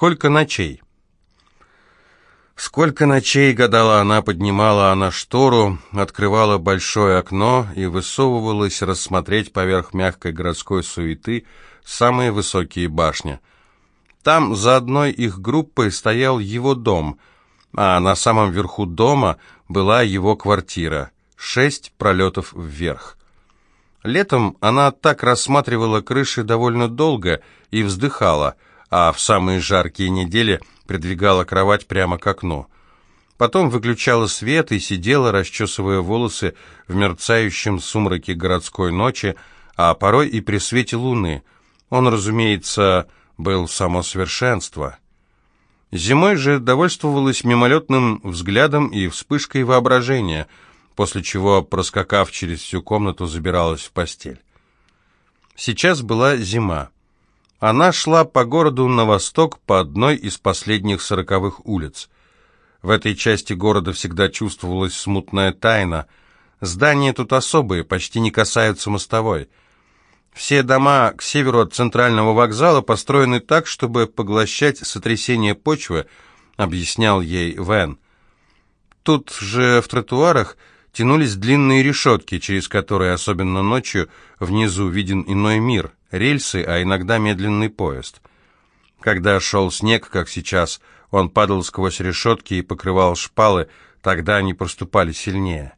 Сколько ночей? Сколько ночей, гадала она, поднимала она штору, открывала большое окно и высовывалась рассмотреть поверх мягкой городской суеты самые высокие башни. Там за одной их группой стоял его дом, а на самом верху дома была его квартира, шесть пролетов вверх. Летом она так рассматривала крыши довольно долго и вздыхала, а в самые жаркие недели придвигала кровать прямо к окну. Потом выключала свет и сидела, расчесывая волосы в мерцающем сумраке городской ночи, а порой и при свете луны. Он, разумеется, был само совершенство. Зимой же довольствовалась мимолетным взглядом и вспышкой воображения – после чего, проскакав через всю комнату, забиралась в постель. Сейчас была зима. Она шла по городу на восток по одной из последних сороковых улиц. В этой части города всегда чувствовалась смутная тайна. Здания тут особые, почти не касаются мостовой. Все дома к северу от центрального вокзала построены так, чтобы поглощать сотрясение почвы, объяснял ей Вен. Тут же в тротуарах тянулись длинные решетки, через которые, особенно ночью, внизу виден иной мир, рельсы, а иногда медленный поезд. Когда шел снег, как сейчас, он падал сквозь решетки и покрывал шпалы, тогда они проступали сильнее.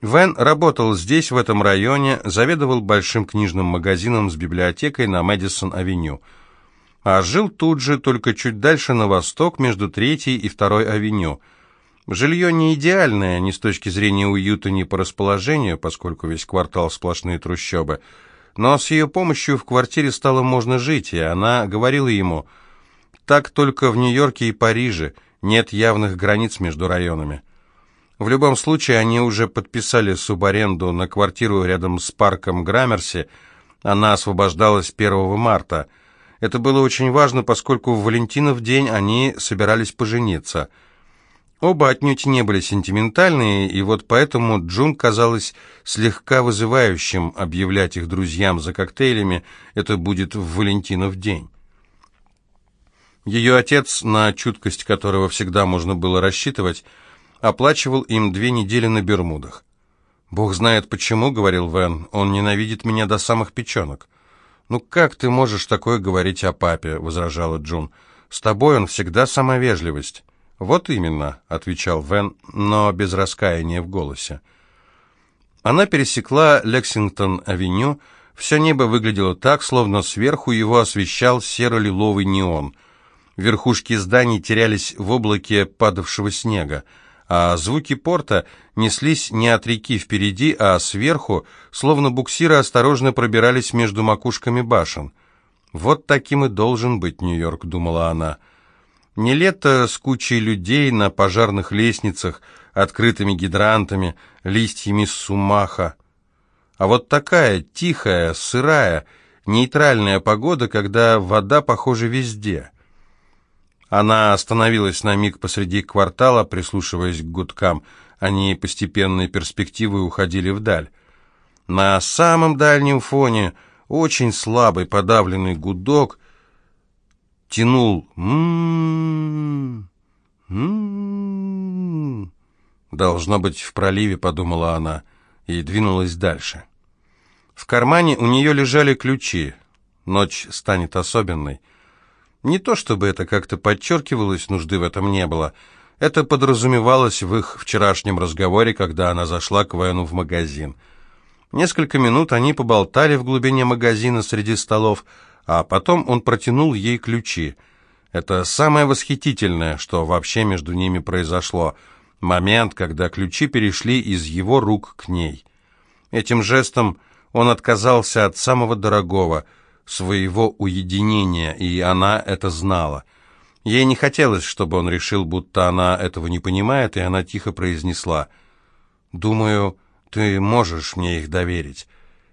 Вен работал здесь, в этом районе, заведовал большим книжным магазином с библиотекой на Мэдисон-авеню, а жил тут же, только чуть дальше на восток, между Третьей и Второй авеню – Жилье не идеальное ни с точки зрения уюта, ни по расположению, поскольку весь квартал сплошные трущобы. Но с ее помощью в квартире стало можно жить, и она говорила ему, «Так только в Нью-Йорке и Париже нет явных границ между районами». В любом случае, они уже подписали субаренду на квартиру рядом с парком Граммерси. Она освобождалась 1 марта. Это было очень важно, поскольку в Валентинов день они собирались пожениться – Оба отнюдь не были сентиментальные, и вот поэтому Джун казалось слегка вызывающим объявлять их друзьям за коктейлями, это будет в Валентинов день. Ее отец, на чуткость которого всегда можно было рассчитывать, оплачивал им две недели на Бермудах. «Бог знает почему», — говорил Вен, — «он ненавидит меня до самых печенок». «Ну как ты можешь такое говорить о папе?» — возражала Джун. «С тобой он всегда самовежливость». «Вот именно», — отвечал Вен, но без раскаяния в голосе. Она пересекла Лексингтон-авеню, все небо выглядело так, словно сверху его освещал серо-лиловый неон. Верхушки зданий терялись в облаке падавшего снега, а звуки порта неслись не от реки впереди, а сверху, словно буксиры осторожно пробирались между макушками башен. «Вот таким и должен быть Нью-Йорк», — думала она, — не лето с кучей людей на пожарных лестницах, открытыми гидрантами, листьями сумаха. А вот такая тихая, сырая, нейтральная погода, когда вода, похоже, везде. Она остановилась на миг посреди квартала, прислушиваясь к гудкам. Они постепенной перспективой уходили вдаль. На самом дальнем фоне очень слабый подавленный гудок тянул м м Должно быть в проливе, подумала она, и двинулась дальше. В кармане у нее лежали ключи. Ночь станет особенной. Не то чтобы это как-то подчеркивалось, нужды в этом не было. Это подразумевалось в их вчерашнем разговоре, когда она зашла к Вену в магазин. Несколько минут они поболтали в глубине магазина среди столов, а потом он протянул ей ключи. Это самое восхитительное, что вообще между ними произошло. Момент, когда ключи перешли из его рук к ней. Этим жестом он отказался от самого дорогого, своего уединения, и она это знала. Ей не хотелось, чтобы он решил, будто она этого не понимает, и она тихо произнесла «Думаю, ты можешь мне их доверить».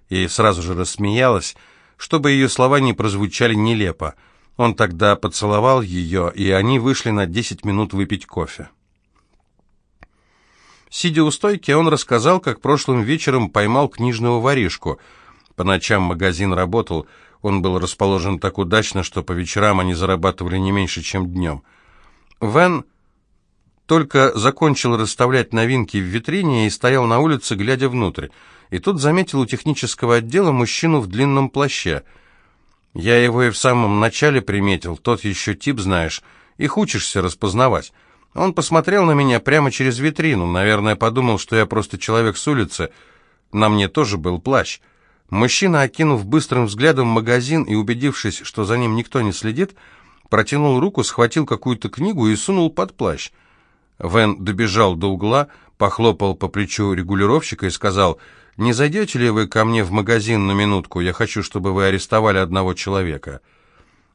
И сразу же рассмеялась, чтобы ее слова не прозвучали нелепо. Он тогда поцеловал ее, и они вышли на десять минут выпить кофе. Сидя у стойки, он рассказал, как прошлым вечером поймал книжного воришку. По ночам магазин работал, Он был расположен так удачно, что по вечерам они зарабатывали не меньше, чем днем. Вен только закончил расставлять новинки в витрине и стоял на улице, глядя внутрь. И тут заметил у технического отдела мужчину в длинном плаще. Я его и в самом начале приметил, тот еще тип, знаешь, их учишься распознавать. Он посмотрел на меня прямо через витрину, наверное, подумал, что я просто человек с улицы. На мне тоже был плащ. Мужчина, окинув быстрым взглядом магазин и убедившись, что за ним никто не следит, протянул руку, схватил какую-то книгу и сунул под плащ. Вен добежал до угла, похлопал по плечу регулировщика и сказал, «Не зайдете ли вы ко мне в магазин на минутку? Я хочу, чтобы вы арестовали одного человека».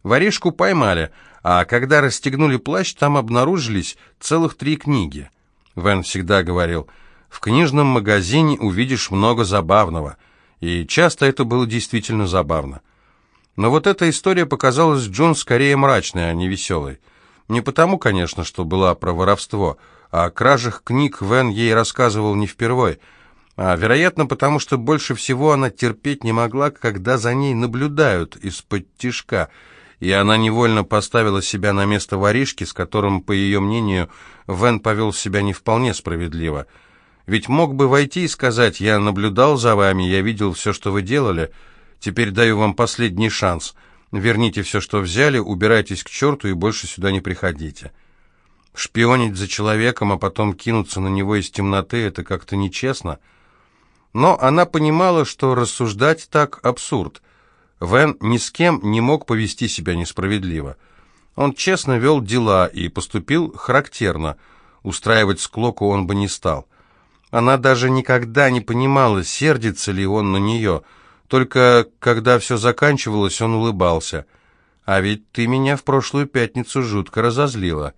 Воришку поймали, а когда расстегнули плащ, там обнаружились целых три книги. Вен всегда говорил, «В книжном магазине увидишь много забавного». И часто это было действительно забавно. Но вот эта история показалась Джон скорее мрачной, а не веселой. Не потому, конечно, что была про воровство, а о кражах книг Вен ей рассказывал не впервой, а, вероятно, потому что больше всего она терпеть не могла, когда за ней наблюдают из-под тишка, и она невольно поставила себя на место воришки, с которым, по ее мнению, Вен повел себя не вполне справедливо. Ведь мог бы войти и сказать, «Я наблюдал за вами, я видел все, что вы делали, теперь даю вам последний шанс». Верните все, что взяли, убирайтесь к черту и больше сюда не приходите. Шпионить за человеком, а потом кинуться на него из темноты — это как-то нечестно. Но она понимала, что рассуждать так — абсурд. Вен ни с кем не мог повести себя несправедливо. Он честно вел дела и поступил характерно. Устраивать склоку он бы не стал. Она даже никогда не понимала, сердится ли он на нее — только когда все заканчивалось, он улыбался. «А ведь ты меня в прошлую пятницу жутко разозлила».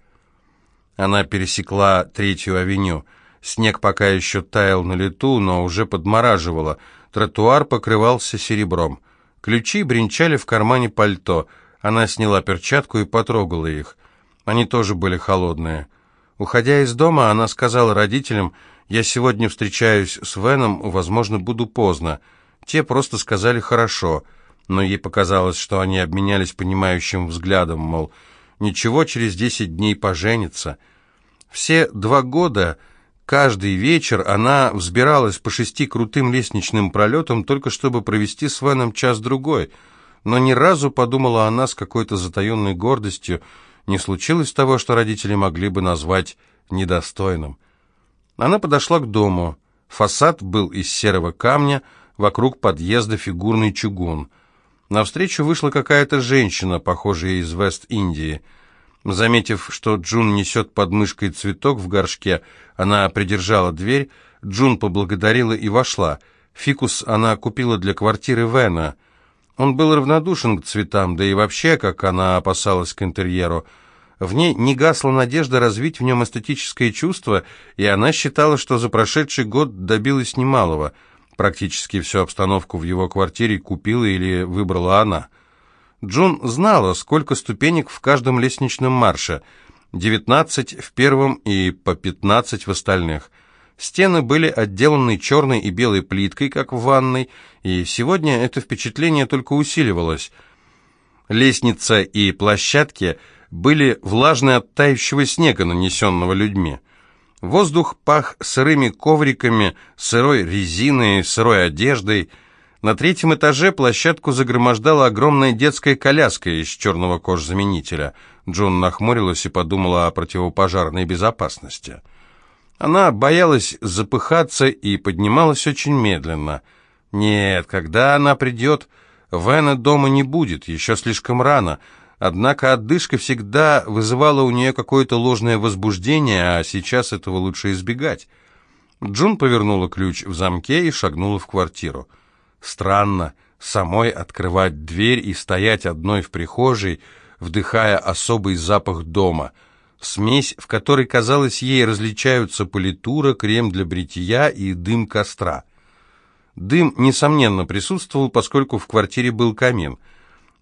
Она пересекла Третью авеню. Снег пока еще таял на лету, но уже подмораживало. Тротуар покрывался серебром. Ключи бренчали в кармане пальто. Она сняла перчатку и потрогала их. Они тоже были холодные. Уходя из дома, она сказала родителям, «Я сегодня встречаюсь с Веном, возможно, буду поздно». Те просто сказали «хорошо», но ей показалось, что они обменялись понимающим взглядом, мол, ничего, через десять дней поженится. Все два года, каждый вечер она взбиралась по шести крутым лестничным пролетам, только чтобы провести с Веном час-другой, но ни разу, подумала она с какой-то затаенной гордостью, не случилось того, что родители могли бы назвать недостойным. Она подошла к дому. Фасад был из серого камня, Вокруг подъезда фигурный чугун. Навстречу вышла какая-то женщина, похожая из Вест-Индии. Заметив, что Джун несет под мышкой цветок в горшке, она придержала дверь, Джун поблагодарила и вошла. Фикус она купила для квартиры Вена. Он был равнодушен к цветам, да и вообще, как она опасалась к интерьеру. В ней не гасла надежда развить в нем эстетическое чувство, и она считала, что за прошедший год добилась немалого – Практически всю обстановку в его квартире купила или выбрала она. Джун знала, сколько ступенек в каждом лестничном марше. 19 в первом и по 15 в остальных. Стены были отделаны черной и белой плиткой, как в ванной, и сегодня это впечатление только усиливалось. Лестница и площадки были влажны от тающего снега, нанесенного людьми. Воздух пах сырыми ковриками, сырой резиной, сырой одеждой. На третьем этаже площадку загромождала огромная детская коляска из черного кожзаменителя. Джон нахмурилась и подумала о противопожарной безопасности. Она боялась запыхаться и поднималась очень медленно. Нет, когда она придет, Вена дома не будет, еще слишком рано — Однако отдышка всегда вызывала у нее какое-то ложное возбуждение, а сейчас этого лучше избегать. Джун повернула ключ в замке и шагнула в квартиру. Странно, самой открывать дверь и стоять одной в прихожей, вдыхая особый запах дома. Смесь, в которой, казалось, ей различаются политура, крем для бритья и дым костра. Дым, несомненно, присутствовал, поскольку в квартире был камин —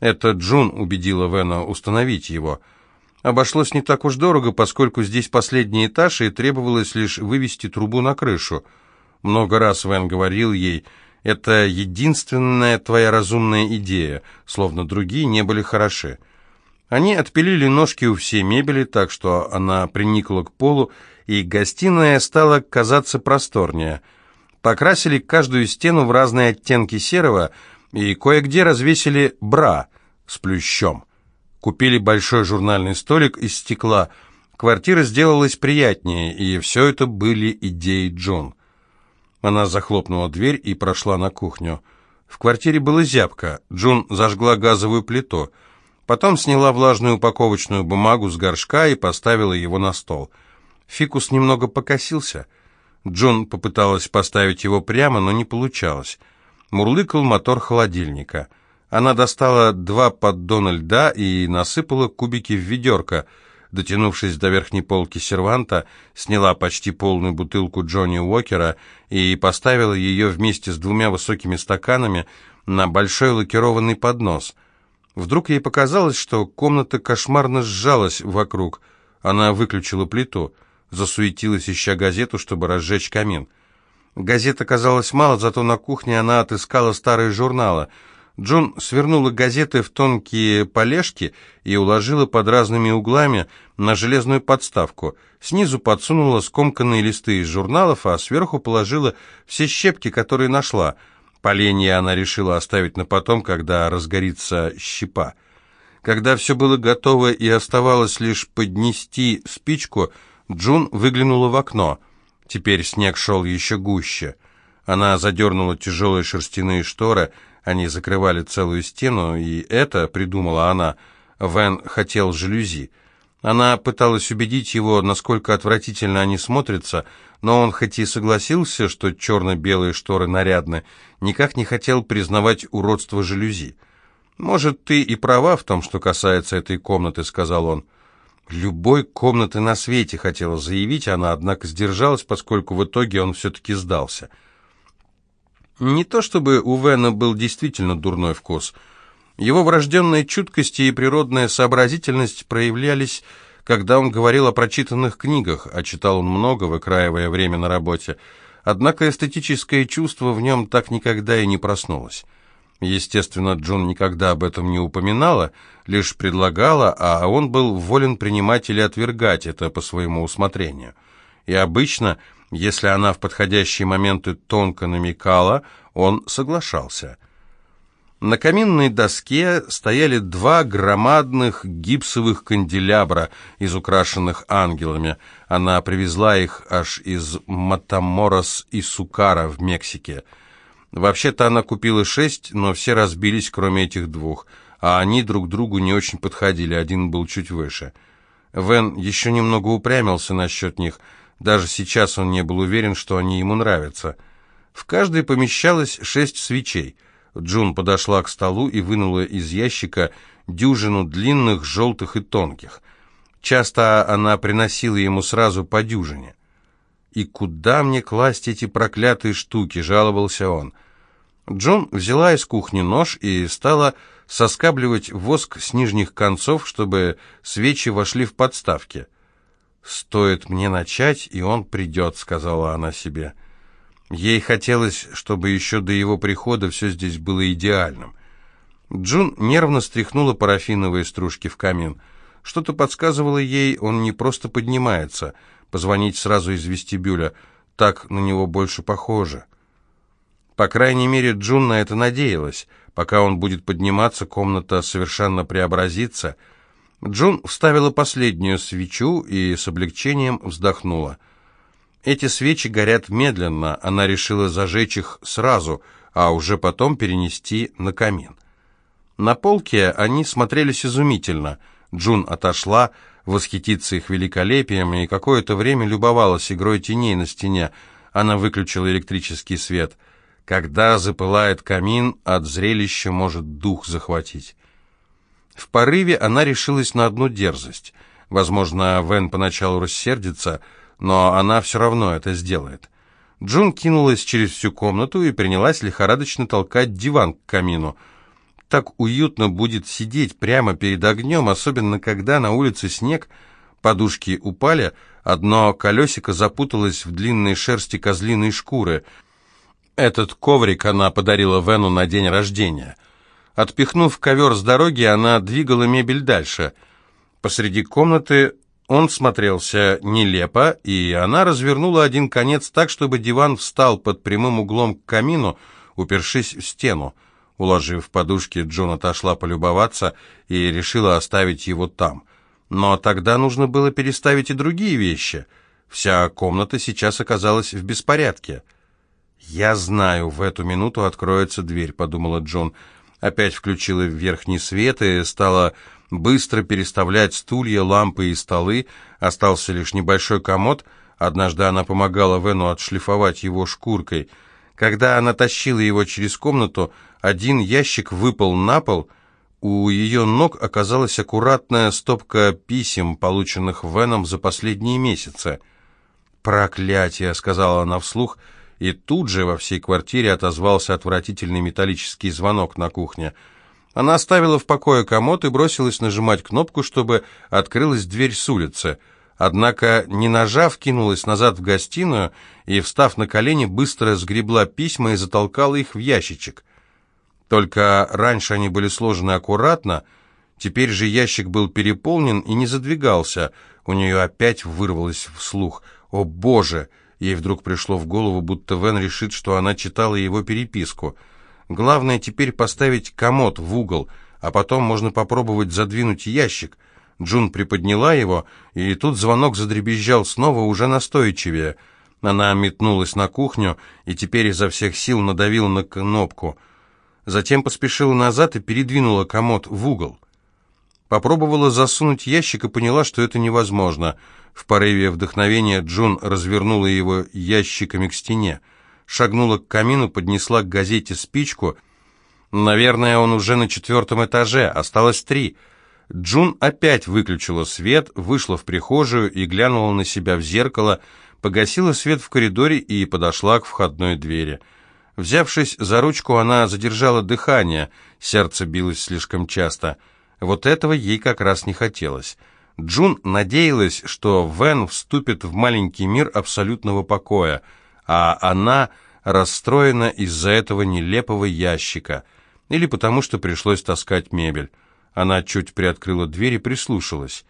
это Джун убедила Вена установить его. Обошлось не так уж дорого, поскольку здесь последний этаж, и требовалось лишь вывести трубу на крышу. Много раз Вен говорил ей, Это единственная твоя разумная идея, словно другие не были хороши. Они отпилили ножки у всей мебели, так что она приникла к полу, и гостиная стала казаться просторнее. Покрасили каждую стену в разные оттенки серого, и кое-где развесили бра с плющом. Купили большой журнальный столик из стекла. Квартира сделалась приятнее, и все это были идеи Джон. Она захлопнула дверь и прошла на кухню. В квартире было зябко. Джун зажгла газовую плиту. Потом сняла влажную упаковочную бумагу с горшка и поставила его на стол. Фикус немного покосился. Джун попыталась поставить его прямо, но не получалось. Мурлыкал мотор холодильника. Она достала два поддона льда и насыпала кубики в ведерко. Дотянувшись до верхней полки серванта, сняла почти полную бутылку Джонни Уокера и поставила ее вместе с двумя высокими стаканами на большой лакированный поднос. Вдруг ей показалось, что комната кошмарно сжалась вокруг. Она выключила плиту, засуетилась, ища газету, чтобы разжечь камин. Газет оказалось мало, зато на кухне она отыскала старые журналы — Джон свернула газеты в тонкие полежки и уложила под разными углами на железную подставку. Снизу подсунула скомканные листы из журналов, а сверху положила все щепки, которые нашла. Поленья она решила оставить на потом, когда разгорится щепа. Когда все было готово и оставалось лишь поднести спичку, Джун выглянула в окно. Теперь снег шел еще гуще. Она задернула тяжелые шерстяные шторы, они закрывали целую стену, и это, придумала она, Вен хотел жалюзи. Она пыталась убедить его, насколько отвратительно они смотрятся, но он хоть и согласился, что черно-белые шторы нарядны, никак не хотел признавать уродство жалюзи. «Может, ты и права в том, что касается этой комнаты», — сказал он. «Любой комнаты на свете», — хотела заявить она, однако сдержалась, поскольку в итоге он все-таки сдался. Не то чтобы у Вена был действительно дурной вкус. Его врожденная чуткость и природная сообразительность проявлялись, когда он говорил о прочитанных книгах, а читал он много, выкраивая время на работе. Однако эстетическое чувство в нем так никогда и не проснулось. Естественно, Джун никогда об этом не упоминала, лишь предлагала, а он был волен принимать или отвергать это по своему усмотрению. И обычно если она в подходящие моменты тонко намекала, он соглашался. На каминной доске стояли два громадных гипсовых канделябра, изукрашенных ангелами. Она привезла их аж из Матаморос и Сукара в Мексике. Вообще-то она купила шесть, но все разбились, кроме этих двух, а они друг другу не очень подходили, один был чуть выше. Вен еще немного упрямился насчет них – даже сейчас он не был уверен, что они ему нравятся. В каждой помещалось шесть свечей. Джун подошла к столу и вынула из ящика дюжину длинных, желтых и тонких. Часто она приносила ему сразу по дюжине. «И куда мне класть эти проклятые штуки?» — жаловался он. Джун взяла из кухни нож и стала соскабливать воск с нижних концов, чтобы свечи вошли в подставки. «Стоит мне начать, и он придет», — сказала она себе. Ей хотелось, чтобы еще до его прихода все здесь было идеальным. Джун нервно стряхнула парафиновые стружки в камин. Что-то подсказывало ей, он не просто поднимается. Позвонить сразу из вестибюля. Так на него больше похоже. По крайней мере, Джун на это надеялась. Пока он будет подниматься, комната совершенно преобразится — Джун вставила последнюю свечу и с облегчением вздохнула. Эти свечи горят медленно, она решила зажечь их сразу, а уже потом перенести на камин. На полке они смотрелись изумительно. Джун отошла, восхититься их великолепием, и какое-то время любовалась игрой теней на стене. Она выключила электрический свет. Когда запылает камин, от зрелища может дух захватить. В порыве она решилась на одну дерзость. Возможно, Вен поначалу рассердится, но она все равно это сделает. Джун кинулась через всю комнату и принялась лихорадочно толкать диван к камину. Так уютно будет сидеть прямо перед огнем, особенно когда на улице снег, подушки упали, одно колесико запуталось в длинной шерсти козлиной шкуры. Этот коврик она подарила Вену на день рождения. Отпихнув ковер с дороги, она двигала мебель дальше. Посреди комнаты он смотрелся нелепо, и она развернула один конец так, чтобы диван встал под прямым углом к камину, упершись в стену. Уложив подушки, Джон отошла полюбоваться и решила оставить его там. Но тогда нужно было переставить и другие вещи. Вся комната сейчас оказалась в беспорядке. «Я знаю, в эту минуту откроется дверь», — подумала Джон. Опять включила верхний свет и стала быстро переставлять стулья, лампы и столы. Остался лишь небольшой комод. Однажды она помогала Вену отшлифовать его шкуркой. Когда она тащила его через комнату, один ящик выпал на пол. У ее ног оказалась аккуратная стопка писем, полученных Веном за последние месяцы. «Проклятие!» — сказала она вслух, и тут же во всей квартире отозвался отвратительный металлический звонок на кухне. Она оставила в покое комод и бросилась нажимать кнопку, чтобы открылась дверь с улицы. Однако, не нажав, кинулась назад в гостиную и, встав на колени, быстро сгребла письма и затолкала их в ящичек. Только раньше они были сложены аккуратно, теперь же ящик был переполнен и не задвигался. У нее опять вырвалось вслух «О, Боже!» Ей вдруг пришло в голову, будто Вен решит, что она читала его переписку. Главное теперь поставить комод в угол, а потом можно попробовать задвинуть ящик. Джун приподняла его, и тут звонок задребезжал снова уже настойчивее. Она метнулась на кухню и теперь изо всех сил надавила на кнопку — затем поспешила назад и передвинула комод в угол. Попробовала засунуть ящик и поняла, что это невозможно. В порыве вдохновения Джун развернула его ящиками к стене, шагнула к камину, поднесла к газете спичку. Наверное, он уже на четвертом этаже, осталось три. Джун опять выключила свет, вышла в прихожую и глянула на себя в зеркало, погасила свет в коридоре и подошла к входной двери. Взявшись за ручку, она задержала дыхание, сердце билось слишком часто. Вот этого ей как раз не хотелось. Джун надеялась, что Вен вступит в маленький мир абсолютного покоя, а она расстроена из-за этого нелепого ящика, или потому что пришлось таскать мебель. Она чуть приоткрыла дверь и прислушалась.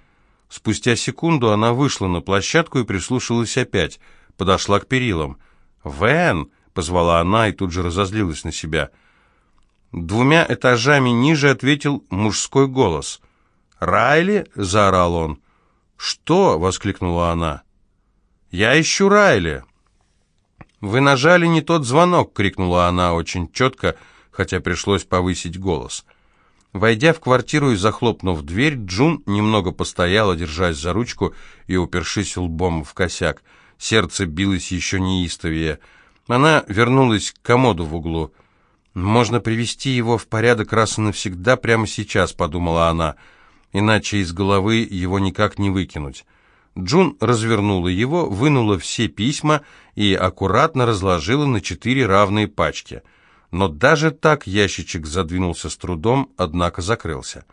Спустя секунду она вышла на площадку и прислушалась опять, подошла к перилам. «Вен!» позвала она и тут же разозлилась на себя. Двумя этажами ниже ответил мужской голос. «Райли?» — заорал он. «Что?» — воскликнула она. «Я ищу Райли». «Вы нажали не тот звонок!» — крикнула она очень четко, хотя пришлось повысить голос. Войдя в квартиру и захлопнув дверь, Джун немного постояла, держась за ручку и упершись лбом в косяк. Сердце билось еще неистовее — она вернулась к комоду в углу. «Можно привести его в порядок раз и навсегда прямо сейчас», — подумала она, «иначе из головы его никак не выкинуть». Джун развернула его, вынула все письма и аккуратно разложила на четыре равные пачки. Но даже так ящичек задвинулся с трудом, однако закрылся.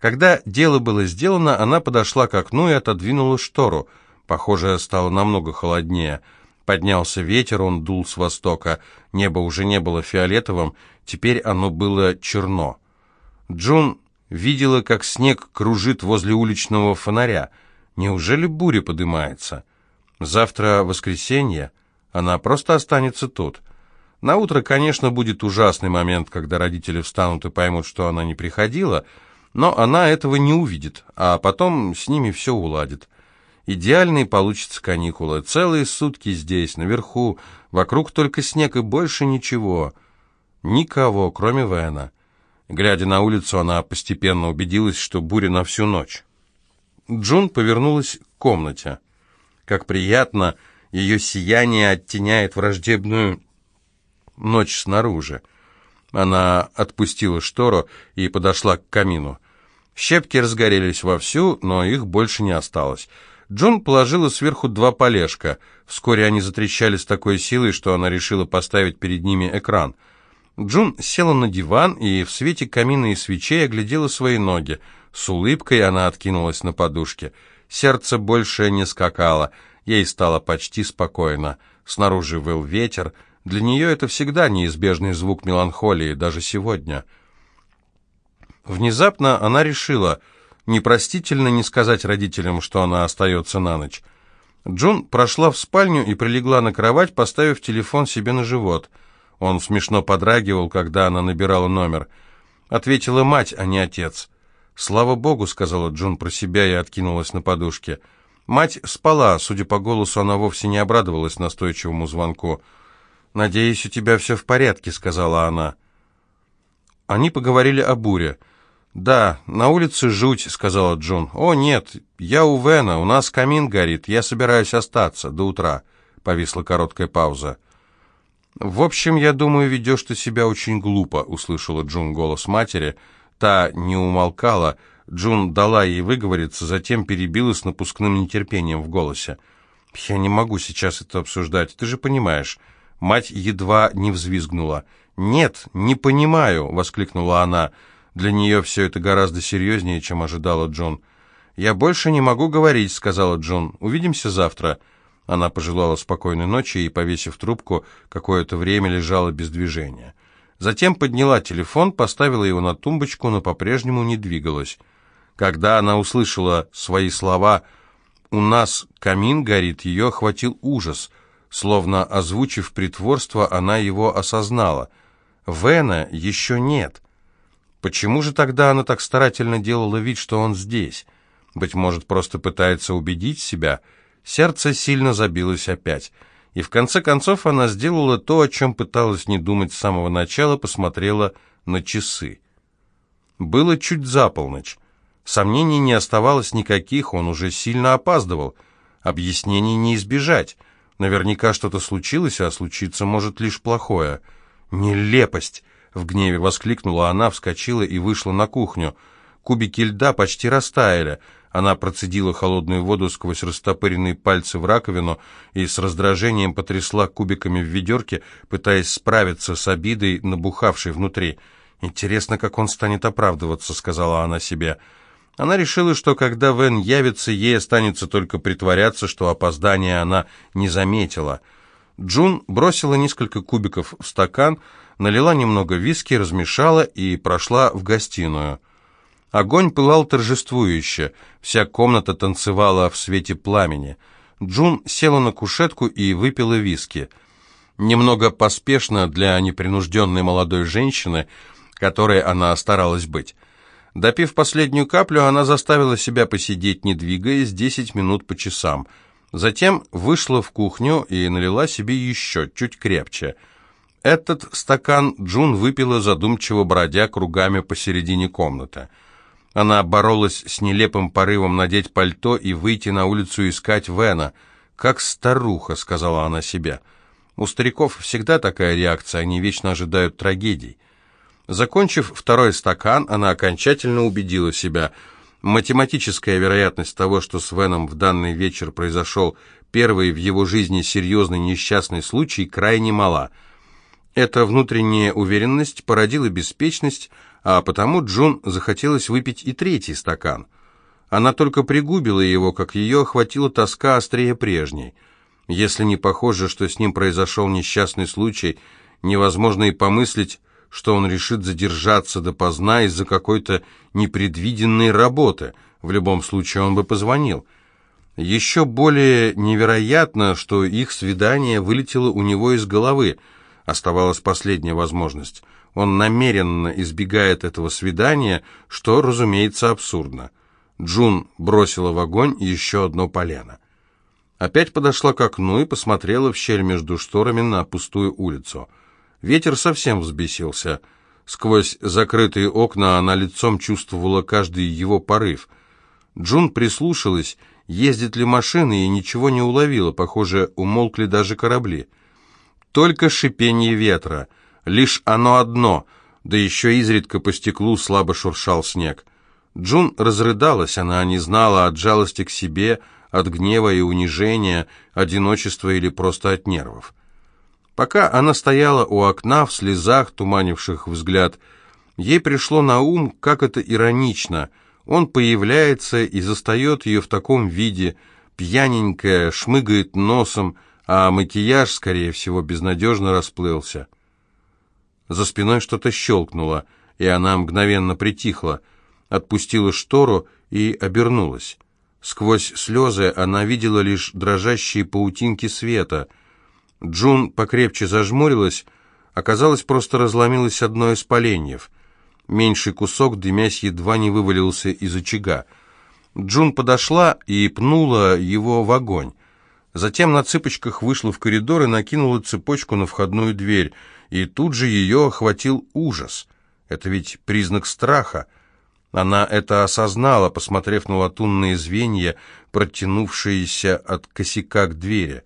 Когда дело было сделано, она подошла к окну и отодвинула штору. Похоже, стало намного холоднее — Поднялся ветер, он дул с востока. Небо уже не было фиолетовым, теперь оно было черно. Джун видела, как снег кружит возле уличного фонаря. Неужели буря подымается? Завтра воскресенье, она просто останется тут. На утро, конечно, будет ужасный момент, когда родители встанут и поймут, что она не приходила, но она этого не увидит, а потом с ними все уладит. Идеальные получатся каникулы. Целые сутки здесь, наверху, вокруг только снег и больше ничего. Никого, кроме Вена. Глядя на улицу, она постепенно убедилась, что буря на всю ночь. Джун повернулась к комнате. Как приятно, ее сияние оттеняет враждебную ночь снаружи. Она отпустила штору и подошла к камину. Щепки разгорелись вовсю, но их больше не осталось. Джон положила сверху два полежка. Вскоре они затрещали с такой силой, что она решила поставить перед ними экран. Джун села на диван и в свете камина и свечей оглядела свои ноги. С улыбкой она откинулась на подушке. Сердце больше не скакало, ей стало почти спокойно. Снаружи выл ветер, Для нее это всегда неизбежный звук меланхолии, даже сегодня. Внезапно она решила непростительно не сказать родителям, что она остается на ночь. Джун прошла в спальню и прилегла на кровать, поставив телефон себе на живот. Он смешно подрагивал, когда она набирала номер. Ответила мать, а не отец. «Слава богу», — сказала Джун про себя и откинулась на подушке. Мать спала, судя по голосу, она вовсе не обрадовалась настойчивому звонку. «Надеюсь, у тебя все в порядке», — сказала она. Они поговорили о буре. «Да, на улице жуть», — сказала Джун. «О, нет, я у Вена, у нас камин горит, я собираюсь остаться до утра». Повисла короткая пауза. «В общем, я думаю, ведешь ты себя очень глупо», — услышала Джун голос матери. Та не умолкала. Джун дала ей выговориться, затем перебила с напускным нетерпением в голосе. «Я не могу сейчас это обсуждать, ты же понимаешь». Мать едва не взвизгнула. «Нет, не понимаю», — воскликнула она. Для нее все это гораздо серьезнее, чем ожидала Джун. «Я больше не могу говорить», — сказала Джун. «Увидимся завтра». Она пожелала спокойной ночи и, повесив трубку, какое-то время лежала без движения. Затем подняла телефон, поставила его на тумбочку, но по-прежнему не двигалась. Когда она услышала свои слова «У нас камин горит», ее охватил ужас. Словно озвучив притворство, она его осознала. Вена еще нет. Почему же тогда она так старательно делала вид, что он здесь? Быть может, просто пытается убедить себя? Сердце сильно забилось опять. И в конце концов она сделала то, о чем пыталась не думать с самого начала, посмотрела на часы. Было чуть за полночь. Сомнений не оставалось никаких, он уже сильно опаздывал. Объяснений не избежать. Наверняка что-то случилось, а случиться может лишь плохое. Нелепость! В гневе воскликнула она, вскочила и вышла на кухню. Кубики льда почти растаяли. Она процедила холодную воду сквозь растопыренные пальцы в раковину и с раздражением потрясла кубиками в ведерке, пытаясь справиться с обидой, набухавшей внутри. «Интересно, как он станет оправдываться», — сказала она себе. Она решила, что когда Вен явится, ей останется только притворяться, что опоздание она не заметила. Джун бросила несколько кубиков в стакан, налила немного виски, размешала и прошла в гостиную. Огонь пылал торжествующе, вся комната танцевала в свете пламени. Джун села на кушетку и выпила виски. Немного поспешно для непринужденной молодой женщины, которой она старалась быть. Допив последнюю каплю, она заставила себя посидеть, не двигаясь, десять минут по часам. Затем вышла в кухню и налила себе еще, чуть крепче – этот стакан Джун выпила, задумчиво бродя кругами посередине комнаты. Она боролась с нелепым порывом надеть пальто и выйти на улицу искать Вена. «Как старуха», — сказала она себе. «У стариков всегда такая реакция, они вечно ожидают трагедий». Закончив второй стакан, она окончательно убедила себя. Математическая вероятность того, что с Веном в данный вечер произошел первый в его жизни серьезный несчастный случай, крайне мала — эта внутренняя уверенность породила беспечность, а потому Джун захотелось выпить и третий стакан. Она только пригубила его, как ее охватила тоска острее прежней. Если не похоже, что с ним произошел несчастный случай, невозможно и помыслить, что он решит задержаться допоздна из-за какой-то непредвиденной работы. В любом случае он бы позвонил. Еще более невероятно, что их свидание вылетело у него из головы – Оставалась последняя возможность. Он намеренно избегает этого свидания, что, разумеется, абсурдно. Джун бросила в огонь еще одно полено. Опять подошла к окну и посмотрела в щель между шторами на пустую улицу. Ветер совсем взбесился. Сквозь закрытые окна она лицом чувствовала каждый его порыв. Джун прислушалась, ездит ли машины, и ничего не уловила. Похоже, умолкли даже корабли. Только шипение ветра, лишь оно одно, да еще изредка по стеклу слабо шуршал снег. Джун разрыдалась, она не знала от жалости к себе, от гнева и унижения, одиночества или просто от нервов. Пока она стояла у окна в слезах, туманивших взгляд, ей пришло на ум, как это иронично. Он появляется и застает ее в таком виде, пьяненькая, шмыгает носом, а макияж, скорее всего, безнадежно расплылся. За спиной что-то щелкнуло, и она мгновенно притихла, отпустила штору и обернулась. Сквозь слезы она видела лишь дрожащие паутинки света. Джун покрепче зажмурилась, оказалось, просто разломилось одно из поленьев. Меньший кусок, дымясь, едва не вывалился из очага. Джун подошла и пнула его в огонь. Затем на цыпочках вышла в коридор и накинула цепочку на входную дверь, и тут же ее охватил ужас. Это ведь признак страха. Она это осознала, посмотрев на латунные звенья, протянувшиеся от косяка к двери.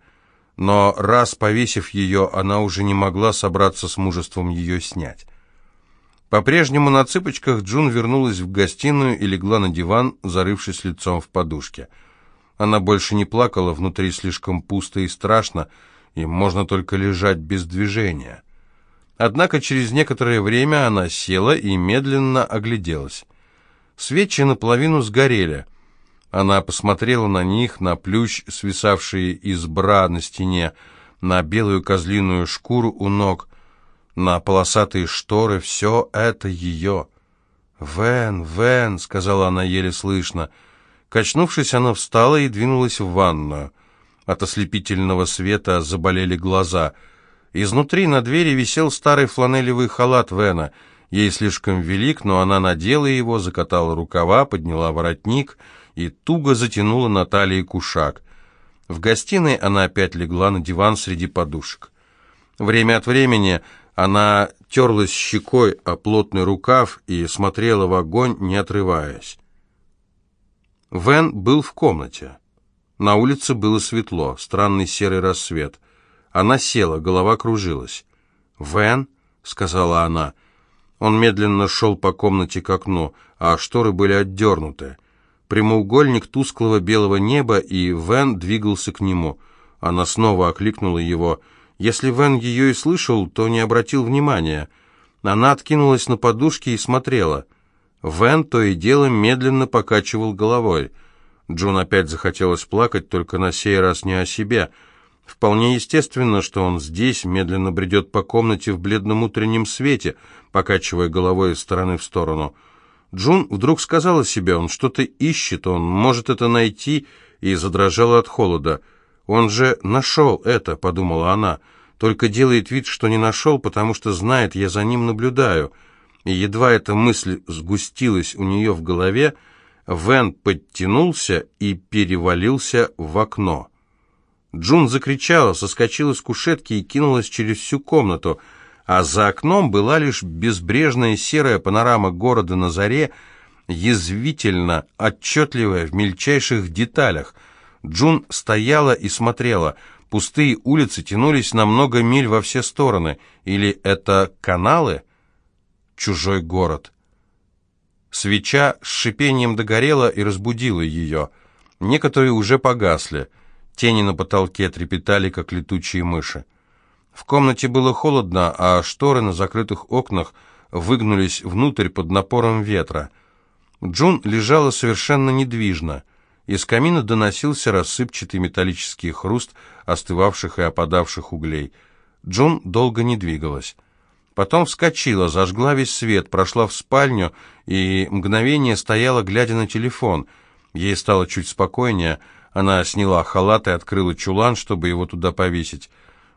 Но раз повесив ее, она уже не могла собраться с мужеством ее снять. По-прежнему на цыпочках Джун вернулась в гостиную и легла на диван, зарывшись лицом в подушке. Она больше не плакала, внутри слишком пусто и страшно, и можно только лежать без движения. Однако через некоторое время она села и медленно огляделась. Свечи наполовину сгорели. Она посмотрела на них, на плющ, свисавший из бра на стене, на белую козлиную шкуру у ног, на полосатые шторы. Все это ее. «Вен, Вен», — сказала она еле слышно. Качнувшись, она встала и двинулась в ванную. От ослепительного света заболели глаза. Изнутри на двери висел старый фланелевый халат Вена — Ей слишком велик, но она надела его, закатала рукава, подняла воротник и туго затянула на талии кушак. В гостиной она опять легла на диван среди подушек. Время от времени она терлась щекой о плотный рукав и смотрела в огонь, не отрываясь. Вен был в комнате. На улице было светло, странный серый рассвет. Она села, голова кружилась. «Вен?» — сказала она. Он медленно шел по комнате к окну, а шторы были отдернуты. Прямоугольник тусклого белого неба, и Вен двигался к нему. Она снова окликнула его. Если Вен ее и слышал, то не обратил внимания. Она откинулась на подушке и смотрела. Вен то и дело медленно покачивал головой. Джун опять захотелось плакать, только на сей раз не о себе — Вполне естественно, что он здесь медленно бредет по комнате в бледном утреннем свете, покачивая головой из стороны в сторону. Джун вдруг сказала себе, он что-то ищет, он может это найти, и задрожала от холода. «Он же нашел это», — подумала она, — «только делает вид, что не нашел, потому что знает, я за ним наблюдаю». И едва эта мысль сгустилась у нее в голове, Вен подтянулся и перевалился в окно. Джун закричала, соскочила с кушетки и кинулась через всю комнату, а за окном была лишь безбрежная серая панорама города на заре, язвительно, отчетливая в мельчайших деталях. Джун стояла и смотрела. Пустые улицы тянулись на много миль во все стороны. Или это каналы? Чужой город. Свеча с шипением догорела и разбудила ее. Некоторые уже погасли. Тени на потолке трепетали, как летучие мыши. В комнате было холодно, а шторы на закрытых окнах выгнулись внутрь под напором ветра. Джун лежала совершенно недвижно. Из камина доносился рассыпчатый металлический хруст остывавших и опадавших углей. Джун долго не двигалась. Потом вскочила, зажгла весь свет, прошла в спальню и мгновение стояла, глядя на телефон. Ей стало чуть спокойнее — она сняла халат и открыла чулан, чтобы его туда повесить.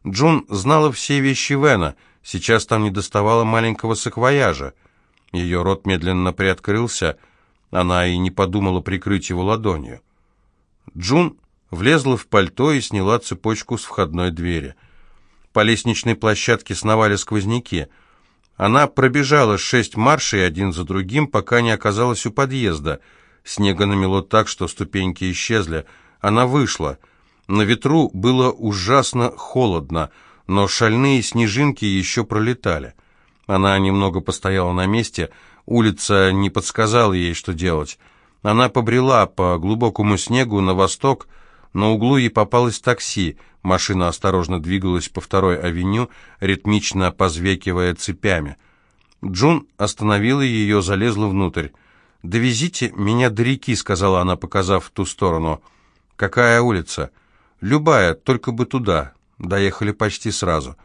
Джун знала все вещи Вена, сейчас там не доставало маленького саквояжа. Ее рот медленно приоткрылся, она и не подумала прикрыть его ладонью. Джун влезла в пальто и сняла цепочку с входной двери. По лестничной площадке сновали сквозняки. Она пробежала шесть маршей один за другим, пока не оказалась у подъезда. Снега намело так, что ступеньки исчезли — она вышла. На ветру было ужасно холодно, но шальные снежинки еще пролетали. Она немного постояла на месте, улица не подсказала ей, что делать. Она побрела по глубокому снегу на восток, на углу ей попалось такси, машина осторожно двигалась по второй авеню, ритмично позвекивая цепями. Джун остановила ее, залезла внутрь. «Довезите меня до реки», — сказала она, показав в ту сторону. «Какая улица?» «Любая, только бы туда». Доехали почти сразу.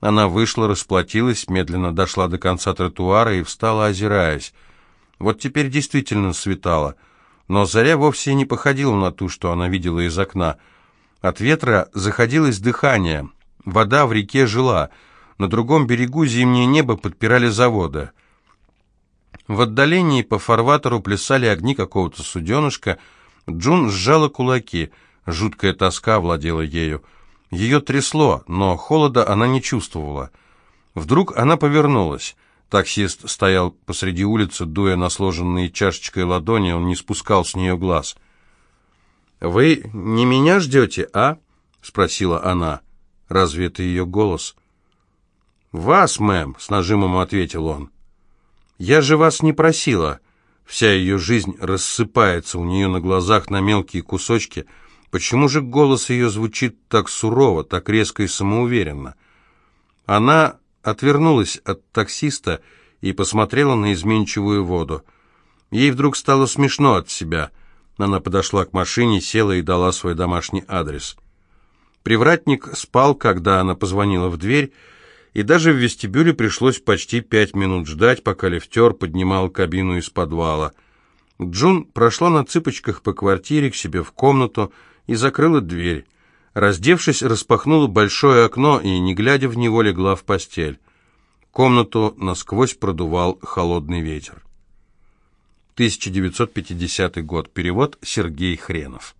Она вышла, расплатилась, медленно дошла до конца тротуара и встала, озираясь. Вот теперь действительно светало. Но заря вовсе не походила на ту, что она видела из окна. От ветра заходилось дыхание. Вода в реке жила. На другом берегу зимнее небо подпирали заводы. В отдалении по фарватеру плясали огни какого-то суденышка. Джун сжала кулаки. Жуткая тоска владела ею. Ее трясло, но холода она не чувствовала. Вдруг она повернулась. Таксист стоял посреди улицы, дуя на сложенные чашечкой ладони, он не спускал с нее глаз. «Вы не меня ждете, а?» — спросила она. «Разве это ее голос?» «Вас, мэм», — с нажимом ответил он. «Я же вас не просила». Вся ее жизнь рассыпается у нее на глазах на мелкие кусочки — Почему же голос ее звучит так сурово, так резко и самоуверенно? Она отвернулась от таксиста и посмотрела на изменчивую воду. Ей вдруг стало смешно от себя. Она подошла к машине, села и дала свой домашний адрес. Привратник спал, когда она позвонила в дверь, и даже в вестибюле пришлось почти пять минут ждать, пока лифтер поднимал кабину из подвала. Джун прошла на цыпочках по квартире к себе в комнату, и закрыла дверь. Раздевшись, распахнула большое окно и, не глядя в него, легла в постель. Комнату насквозь продувал холодный ветер. 1950 год. Перевод Сергей Хренов.